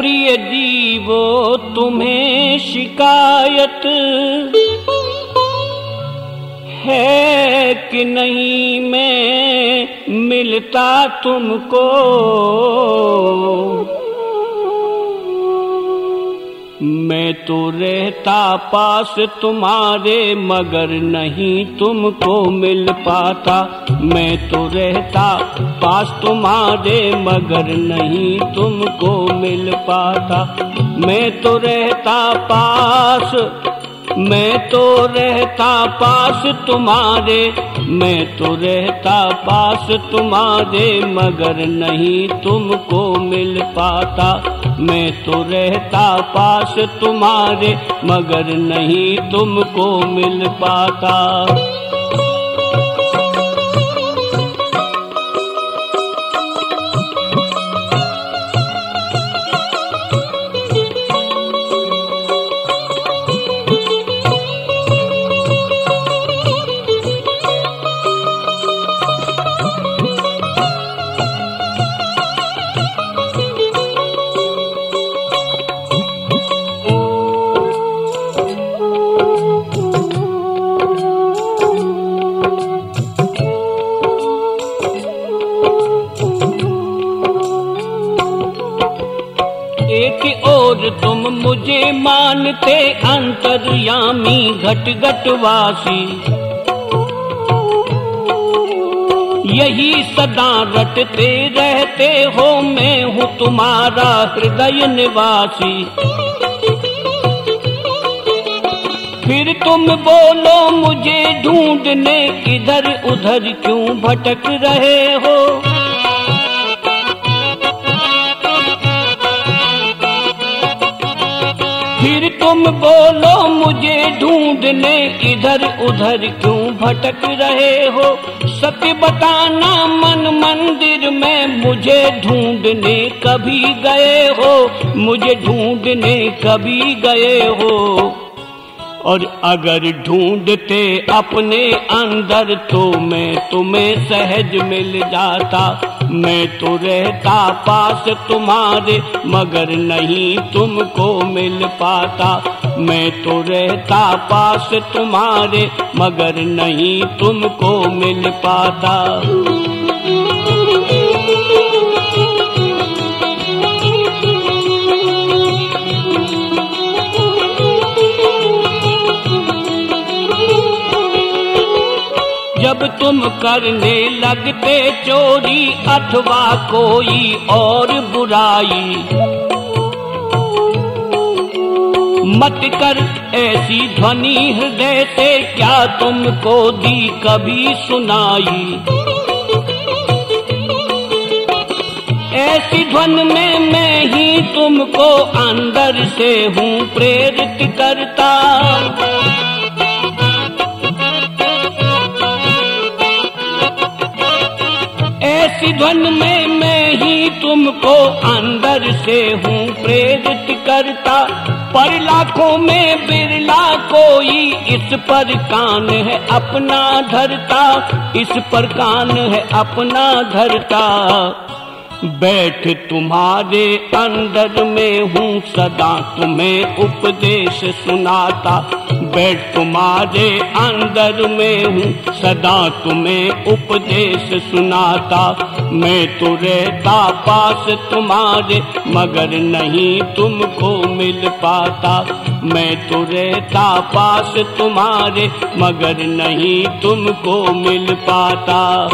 प्रिय जीवो तुम्हें शिकायत है कि नहीं? मैं मिलता तुमको। मैं तो रहता पास तुम्हारे मगर नहीं तुमको मिल पाता। मैं तो रहता पास तुम्हारे मगर नहीं तुमको मिल पाता। मैं तो रहता पास, मैं तो रहता पास तुम्हारे, मैं तो रहता पास तुम्हारे मगर नहीं तुमको मिल पाता। मैं तो रहता पास तुम्हारे मगर नहीं तुमको मिल पाता। मानते अंतर्यामी घट घट वासी यही सदा रटते रहते हो मैं हूँ तुम्हारा हृदय निवासी। फिर तुम बोलो मुझे ढूँढने इधर उधर क्यों भटक रहे हो? तुम बोलो मुझे ढूँढने इधर उधर क्यों भटक रहे हो? सत्य बताना मन मंदिर में मुझे ढूँढने कभी गए हो? मुझे ढूँढने कभी गए हो? और अगर ढूंढते अपने अंदर तो मैं तुम्हें सहज मिल जाता। मैं तो रहता पास तुम्हारे, मगर नहीं तुमको मिल पाता। मैं तो रहता पास तुम्हारे, मगर नहीं तुमको मिल पाता। जब तुम करने लगते चोरी अथवा कोई और बुराई। मत कर ऐसी ध्वनि हृदय से क्या तुमको दी कभी सुनाई? ऐसी ध्वन में मैं ही तुमको अंदर से हूँ प्रेरित करता। ध्वन में मैं ही तुमको अंदर से हूँ, प्रेरित करता। पर लाखों में बिरला कोई इस पर कान है अपना धरता। इस पर कान है अपना धरता। बैठ तुम्हारे अंदर में हूँ सदा, तुम्हें उपदेश सुनाता। बैठ तुम्हारे अंदर में हूँ सदा, तुम्हें उपदेश सुनाता। मैं तो रहता पास तुम्हारे, मगर नहीं तुमको मिल पाता। मैं तो रहता पास तुम्हारे, मगर नहीं तुमको मिल पाता।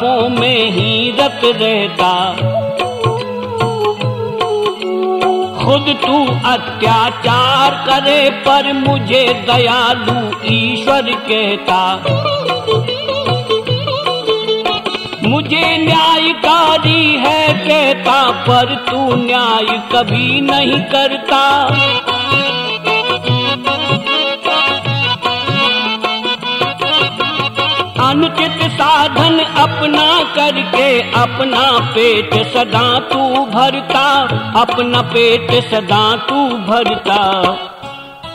पापों में ही रत रहता। खुद तू अत्याचार करे पर मुझे दयालु ईश्वर कहता। मुझे न्यायकारी है कहता, पर तू न्याय कभी नहीं करता। अनुचित साधन अपना करके अपना पेट सदा तू भरता, अपना पेट सदा तू भरता।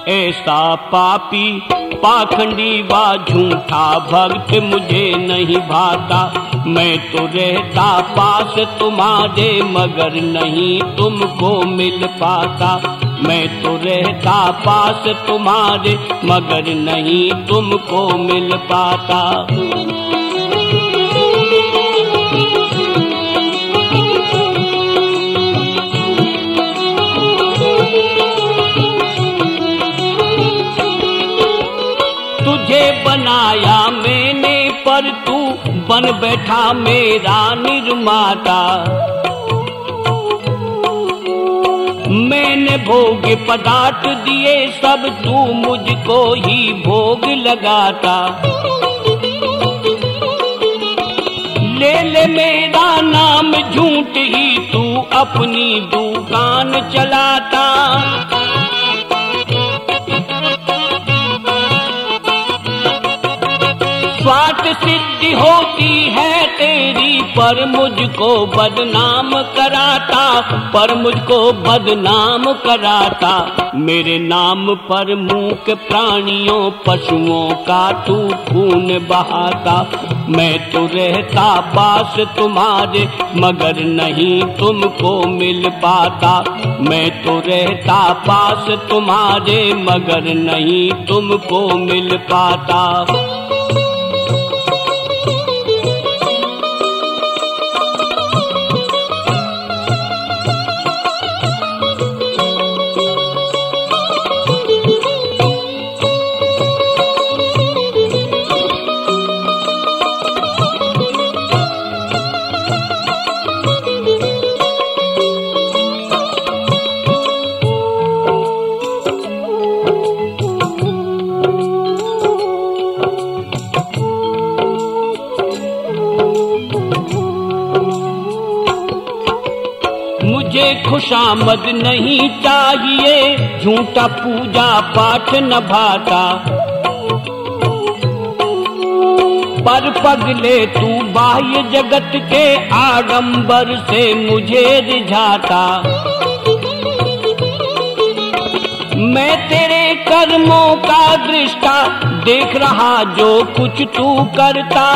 ऐसा पापी पाखंडी व झूठा भक्त मुझे नहीं भाता। मैं तो रहता पास तुम्हारे मगर नहीं तुमको मिल पाता। मैं तो रहता पास तुम्हारे, मगर नहीं तुमको मिल पाता। तुझे बनाया मैंने, पर तू बन बैठा मेरा निर्माता। मैंने भोग पदार्थ दिए, सब तू मुझको ही भोग लगाता। ले ले मेरा नाम, झूठ ही तू अपनी दुकान चलाता। स्वार्थ सिद्धि होती है तेरी, पर मुझको बदनाम कराता, पर मुझको बदनाम कराता। मेरे नाम पर मूक प्राणियों, पशुओं का तू खून बहाता। मैं तो रहता पास तुम्हारे, मगर नहीं तुमको मिल पाता। मैं तो रहता पास तुम्हारे, मगर नहीं तुमको मिल पाता। खुशामद नहीं चाहिए, झूठा पूजा पाठ न भाता। पर पगले तू बाह्य जगत के आडंबर से मुझे रिझाता। मैं तेरे कर्मों का दृष्टा देख रहा जो कुछ तू करता।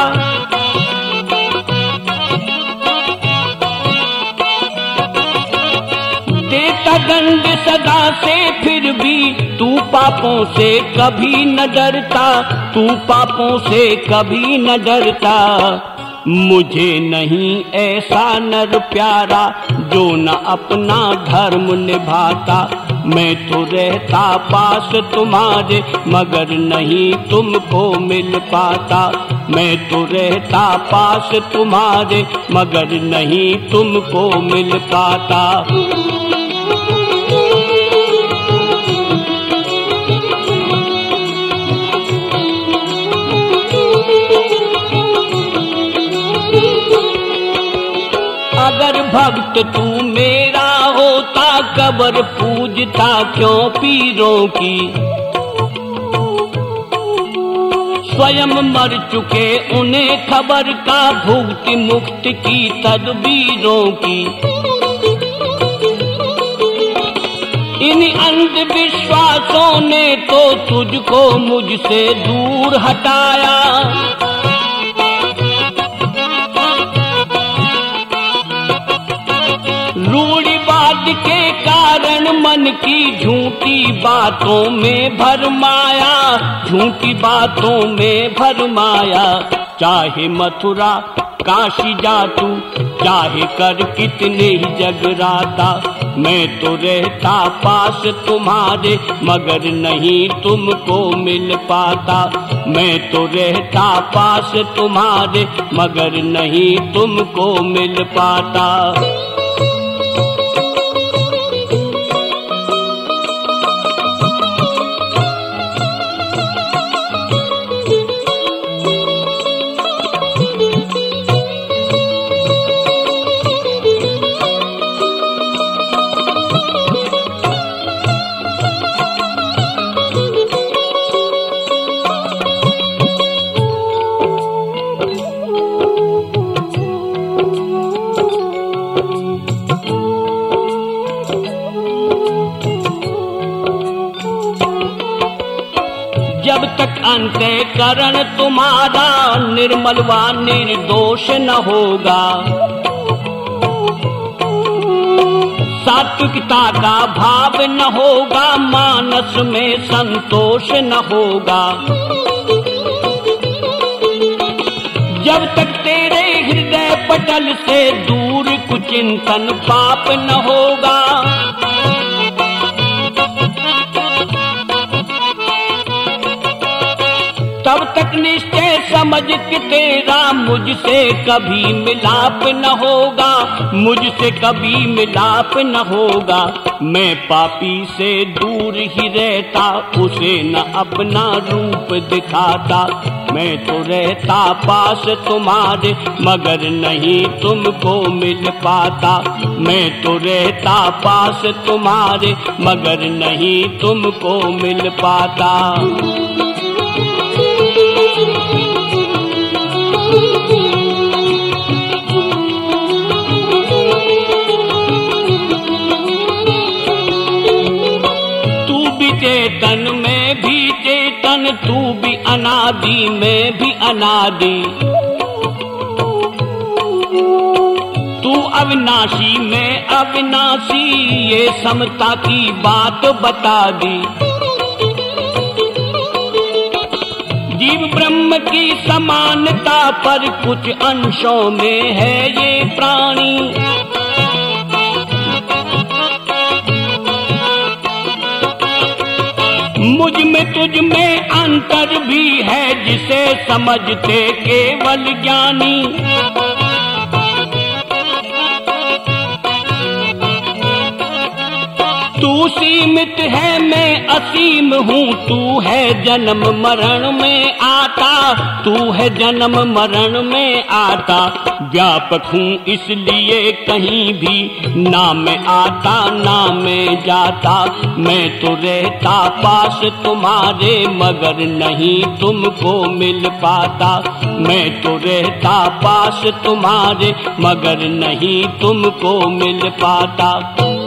दंड सदा से फिर भी तू पापों से कभी न डरता, तू पापों से कभी न डरता। मुझे नहीं ऐसा नर प्यारा जो न अपना धर्म निभाता। मैं तो रहता पास तुम्हारे, मगर नहीं तुमको मिल पाता। मैं तो रहता पास तुम्हारे, मगर नहीं तुमको मिल पाता। भक्त तू मेरा होता कबर पूजता क्यों पीरों की? स्वयं मर चुके उन्हें खबर का भुक्ति मुक्त की तदबीरों की। इन अंधविश्वासों ने तो तुझको मुझसे दूर हटाया। के कारण मन की झूठी बातों में भरमाया झूठी बातों में भरमाया चाहे मथुरा, काशी जा तू चाहे कर कितने ही जगराता मैं तो रहता पास तुम्हारे, मगर नहीं तुमको मिल पाता। मैं तो रहता पास तुम्हारे, मगर नहीं तुमको मिल पाता। जब तक अंत करण तुम्हारा निर्मल व निर्दोष न होगा। सात्विकता का भाव न होगा, मानस में संतोष न होगा। जब तक तेरे हृदय पटल से दूर कुचिंतन पाप न होगा। तब तक निश्चय समझ के तेरा मुझसे कभी मिलाप न होगा, मुझसे कभी मिलाप न होगा। मैं पापी से दूर ही रहता, उसे न अपना रूप दिखाता। मैं तो रहता पास तुम्हारे, मगर नहीं तुमको मिल पाता। मैं तो रहता पास तुम्हारे, मगर नहीं तुमको मिल पाता। चेतन तू भी अनादि, में भी अनादि। तू अविनाशी, में अविनाशी, ये समता की बात बता दी। जीव ब्रह्म की समानता पर कुछ अंशों में है ये प्राणी। मुझमें तुझ में अंतर भी है जिसे समझते केवल ज्ञानी। सीमित है, मैं असीम हूँ। तू है जन्म मरण में आता, तू है जन्म मरण में आता। व्यापक हूँ इसलिए कहीं भी ना मैं आता ना मैं जाता। मैं तो रहता पास तुम्हारे, मगर नहीं तुमको मिल पाता। मैं तो रहता पास तुम्हारे, मगर नहीं तुमको मिल पाता।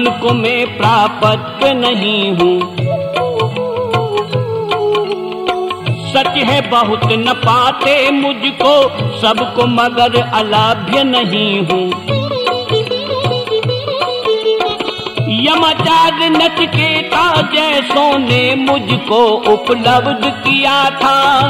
उनको मैं प्रापत नहीं हूँ। सच है, बहुत न पाते मुझको, सबको मगर अलाभ्य नहीं हूँ। यमाचार्य नचकेता जैसों ने मुझको उपलब्ध किया था।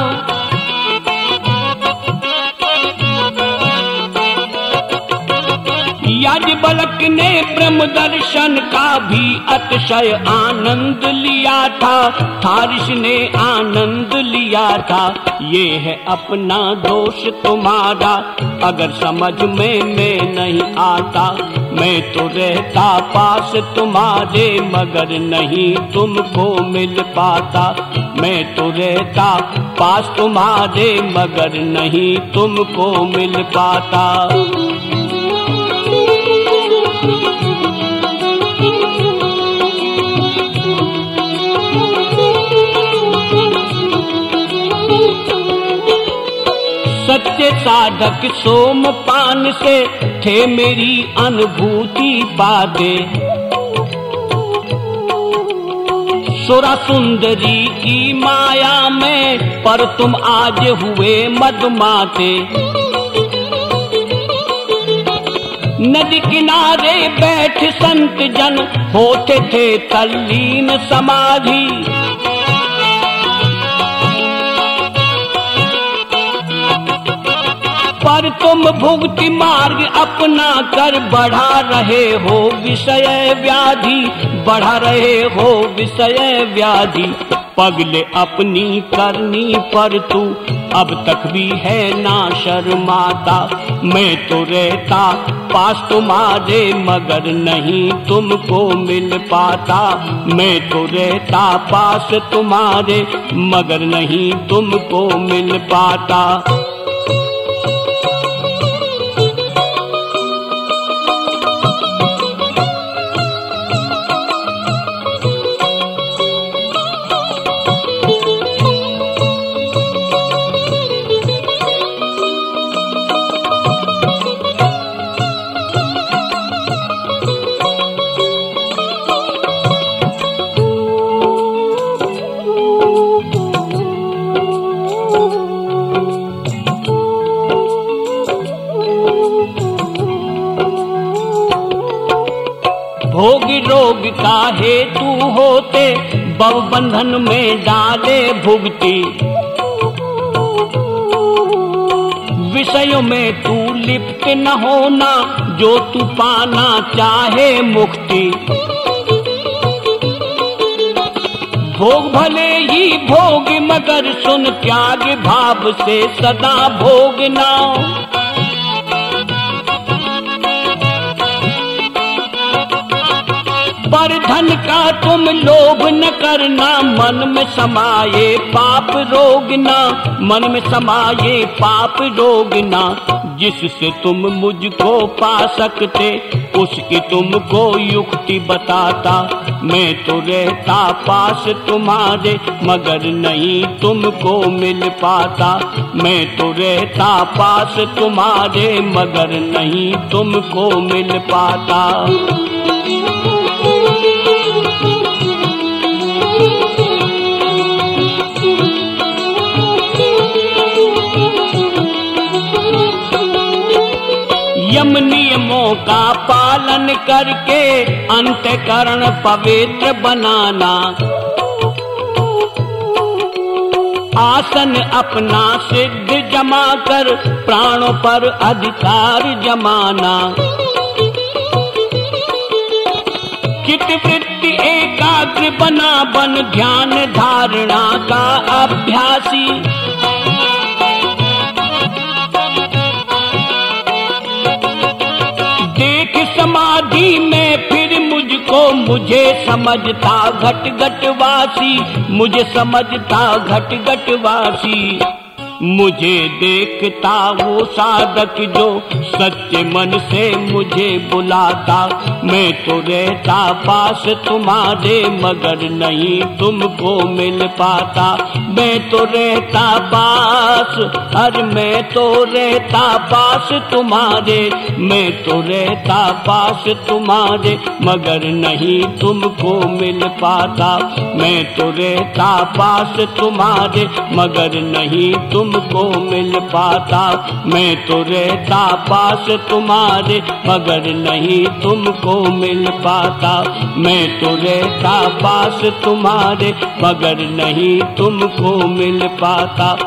याजबलक ने ब्रह्म दर्शन का भी अतिशय आनंद लिया था। थारिश ने आनंद लिया था। ये है अपना दोष तुम्हारा। अगर समझ में मैं नहीं आता, मैं तो रहता पास तुम्हारे मगर नहीं तुमको मिल पाता। मैं तो रहता पास तुम्हारे मगर नहीं तुमको मिल पाता। साधक सोम पान से, थे मेरी अनुभूति बादे। सुरा सुंदरी की माया में, पर तुम आज हुए मदमाते नदी किनारे बैठ संत जन, होते थे तल्लीन समाधि। पर तुम भुगति मार्ग अपना कर बढ़ा रहे हो, विषय व्याधि बढ़ा रहे हो, विषय व्याधि। पगले अपनी करनी पर तू, अब तक भी है ना शर्माता। मैं तो रहता पास तुम्हारे मगर नहीं तुमको मिल पाता। मैं तो रहता पास तुम्हारे मगर नहीं तुमको मिल पाता। बव बंधन में डाले भुगती। विषयों में तू लिप्त न होना, जो तू पाना चाहे मुक्ति। भोग भले ही भोग, मगर सुन त्याग भाव से सदा भोगना। पर धन का तुम लोभ न करना, मन में समाये पाप रोगना, मन में समाये पाप रोगना। जिससे तुम मुझको पा सकते, उसकी तुमको युक्ति बताता। मैं तो रहता पास तुम्हारे, मगर नहीं तुमको मिल पाता। मैं तो रहता पास तुम्हारे, मगर नहीं तुमको मिल पाता। का पालन करके अंतकरण पवित्र बनाना। आसन अपना सिद्ध जमा कर प्राणों पर अधिकार जमाना। चित वृत्ति एकाग्र बना बन ध्यान धारणा का अभ्यासी। समाधि में फिर मुझको मुझे समझता घट घट वासी मुझे समझता घट घट वासी। मुझे देखता वो साधक जो सच्चे मन से मुझे बुलाता। मैं तो रहता पास तुम्हारे मगर नहीं तुमको मिल पाता। मैं तो रहता पास अरे मैं तो रहता पास तुम्हारे। मैं तो रहता पास तुम्हारे, मगर नहीं तुमको मिल पाता। मैं तो रहता पास तुम्हारे, मगर नहीं तुमको मिल पाता। मैं तो रहता पास तुम्हारे, मगर नहीं तुमको मिल पाता। मैं तो रहता पास तुम्हारे, मगर नहीं तुमको मिल पाता।